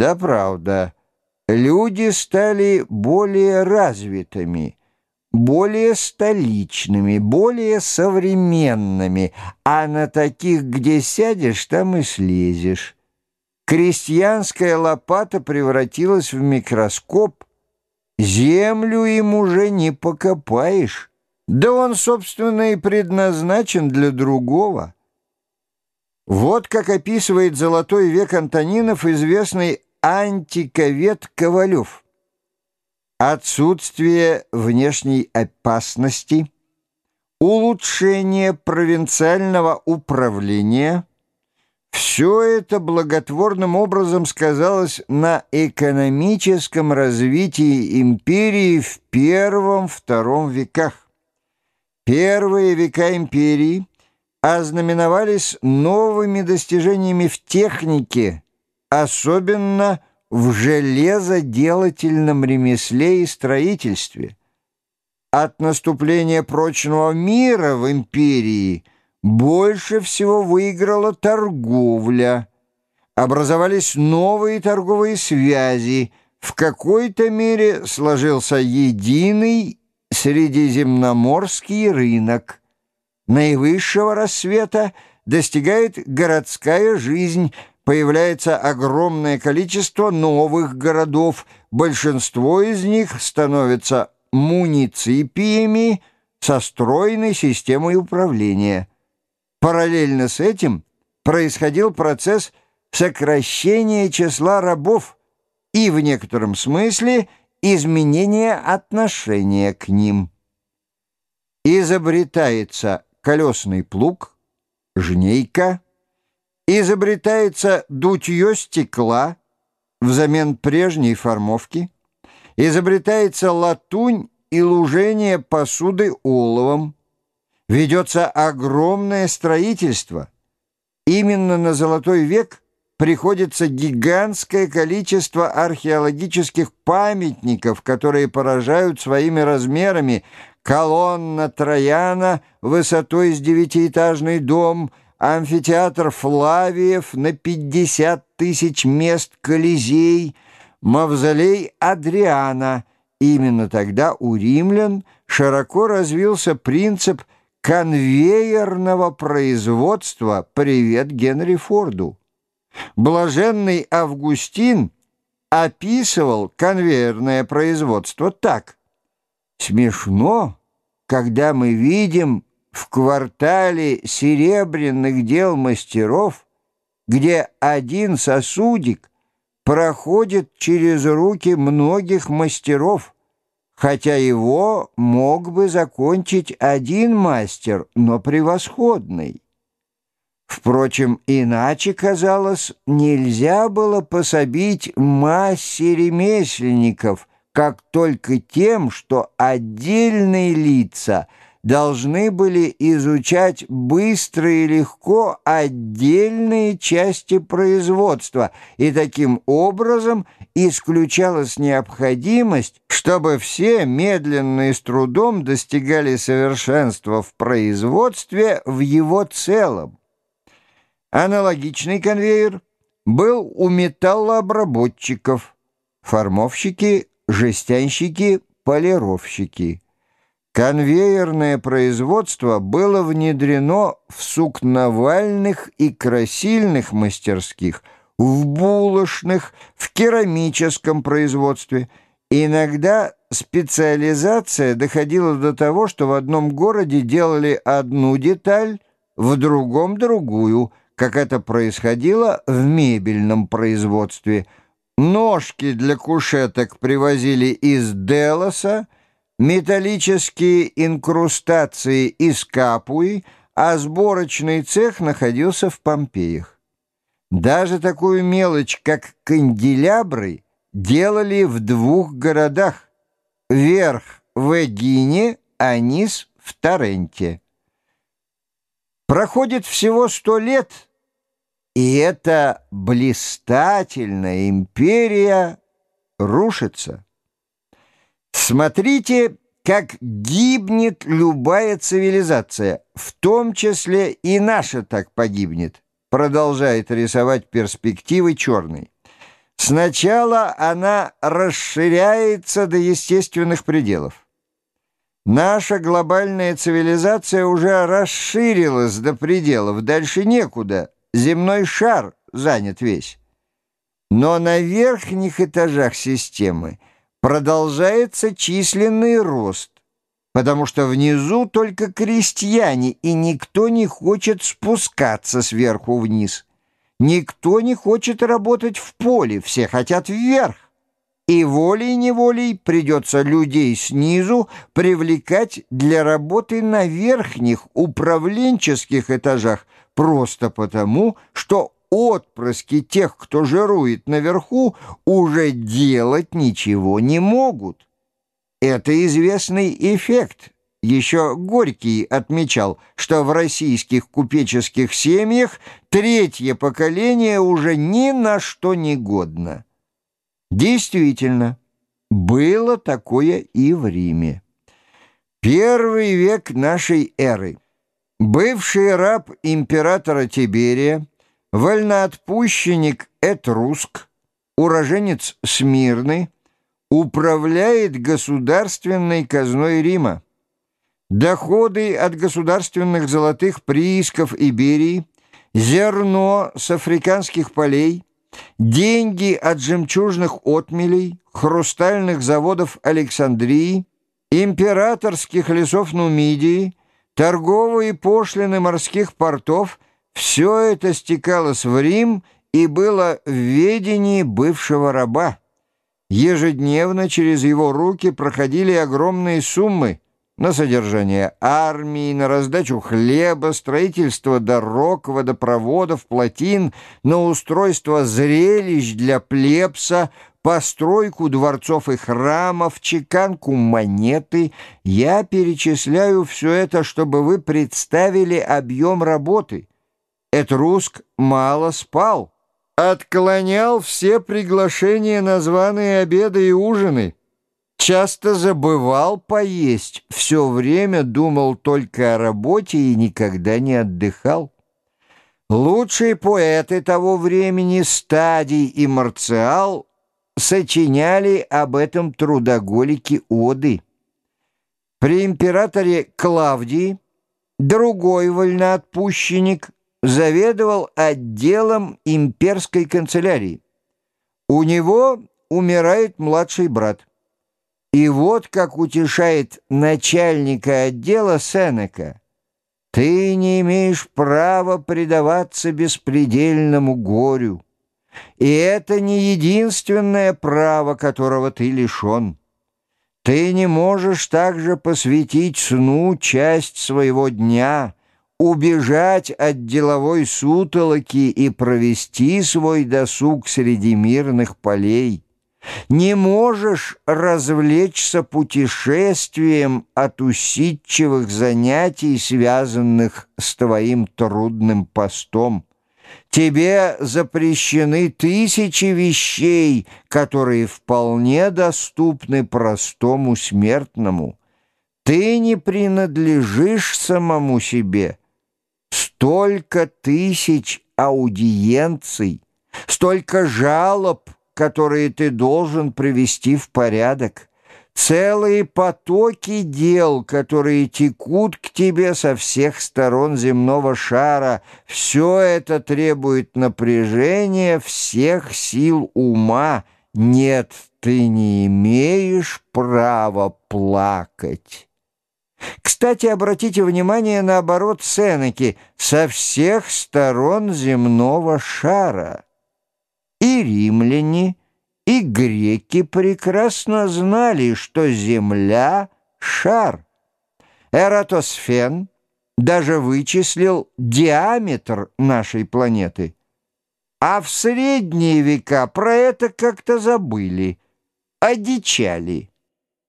Да, правда, люди стали более развитыми, более столичными, более современными, а на таких, где сядешь, там и слезешь. Крестьянская лопата превратилась в микроскоп. Землю им уже не покопаешь. Да он, собственно, и предназначен для другого. Вот как описывает золотой век Антонинов известный антиковед Ковалев. Отсутствие внешней опасности, улучшение провинциального управления – все это благотворным образом сказалось на экономическом развитии империи в первом-втором веках. Первые века империи – ознаменовались новыми достижениями в технике, особенно в железоделательном ремесле и строительстве. От наступления прочного мира в империи больше всего выиграла торговля. Образовались новые торговые связи, в какой-то мере сложился единый средиземноморский рынок наивысшего рассвета достигает городская жизнь, появляется огромное количество новых городов, большинство из них становятся муниципиями со стройной системой управления. Параллельно с этим происходил процесс сокращения числа рабов и в некотором смысле изменения отношения к ним. Изобретается колесный плуг, жнейка, изобретается дутье стекла взамен прежней формовки, изобретается латунь и лужение посуды оловом, ведется огромное строительство. Именно на Золотой век приходится гигантское количество археологических памятников, которые поражают своими размерами, колонна Трояна высотой с девятиэтажный дом, амфитеатр Флавиев на пятьдесят тысяч мест Колизей, мавзолей Адриана. Именно тогда у римлян широко развился принцип конвейерного производства «Привет Генри Форду». Блаженный Августин описывал конвейерное производство так – Смешно, когда мы видим в квартале серебряных дел мастеров, где один сосудик проходит через руки многих мастеров, хотя его мог бы закончить один мастер, но превосходный. Впрочем, иначе, казалось, нельзя было пособить массе ремесленников, как только тем, что отдельные лица должны были изучать быстро и легко отдельные части производства, и таким образом исключалась необходимость, чтобы все медленно и с трудом достигали совершенства в производстве в его целом. Аналогичный конвейер был у металлообработчиков. Формовщики жестянщики, полировщики. Конвейерное производство было внедрено в сукновальных и красильных мастерских, в булочных, в керамическом производстве. Иногда специализация доходила до того, что в одном городе делали одну деталь, в другом — другую, как это происходило в мебельном производстве – Ножки для кушеток привозили из Делоса, металлические инкрустации из Капуи, а сборочный цех находился в Помпеях. Даже такую мелочь, как канделябры, делали в двух городах. Верх в Эгине, а низ в Торренте. Проходит всего сто лет — и эта блистательная империя рушится. Смотрите, как гибнет любая цивилизация, в том числе и наша так погибнет, продолжает рисовать перспективы черный. Сначала она расширяется до естественных пределов. Наша глобальная цивилизация уже расширилась до пределов, дальше некуда, земной шар занят весь. Но на верхних этажах системы продолжается численный рост, потому что внизу только крестьяне, и никто не хочет спускаться сверху вниз. Никто не хочет работать в поле, все хотят вверх. И волей-неволей придется людей снизу привлекать для работы на верхних управленческих этажах, просто потому, что отпрыски тех, кто жирует наверху, уже делать ничего не могут. Это известный эффект. Еще Горький отмечал, что в российских купеческих семьях третье поколение уже ни на что не годно. Действительно, было такое и в Риме. Первый век нашей эры. Бывший раб императора Тиберия, вольноотпущенник Этруск, уроженец Смирны, управляет государственной казной Рима. Доходы от государственных золотых приисков Иберии, зерно с африканских полей, деньги от жемчужных отмелей, хрустальных заводов Александрии, императорских лесов Нумидии, торговые пошлины морских портов – все это стекалось в Рим и было в ведении бывшего раба. Ежедневно через его руки проходили огромные суммы на содержание армии, на раздачу хлеба, строительство дорог, водопроводов, плотин, на устройство зрелищ для плебса, постройку дворцов и храмов, чеканку монеты. Я перечисляю все это, чтобы вы представили объем работы. Этруск мало спал отклонял все приглашения на званые обеды и ужины, часто забывал поесть, все время думал только о работе и никогда не отдыхал. Лучшие поэты того времени, Стадий и Марциал, сочиняли об этом трудоголике оды. При императоре Клавдии другой вольноотпущенник – заведовал отделом имперской канцелярии. У него умирает младший брат. И вот как утешает начальника отдела Сенека. «Ты не имеешь права предаваться беспредельному горю, и это не единственное право, которого ты лишен. Ты не можешь также посвятить сну часть своего дня» убежать от деловой сутолоки и провести свой досуг среди мирных полей. Не можешь развлечься путешествием от усидчивых занятий, связанных с твоим трудным постом. Тебе запрещены тысячи вещей, которые вполне доступны простому смертному. Ты не принадлежишь самому себе, Столько тысяч аудиенций, столько жалоб, которые ты должен привести в порядок, целые потоки дел, которые текут к тебе со всех сторон земного шара. Все это требует напряжения всех сил ума. Нет, ты не имеешь права плакать». Кстати, обратите внимание на оборот Сенеки со всех сторон земного шара. И римляне, и греки прекрасно знали, что Земля — шар. Эратосфен даже вычислил диаметр нашей планеты. А в средние века про это как-то забыли, одичали.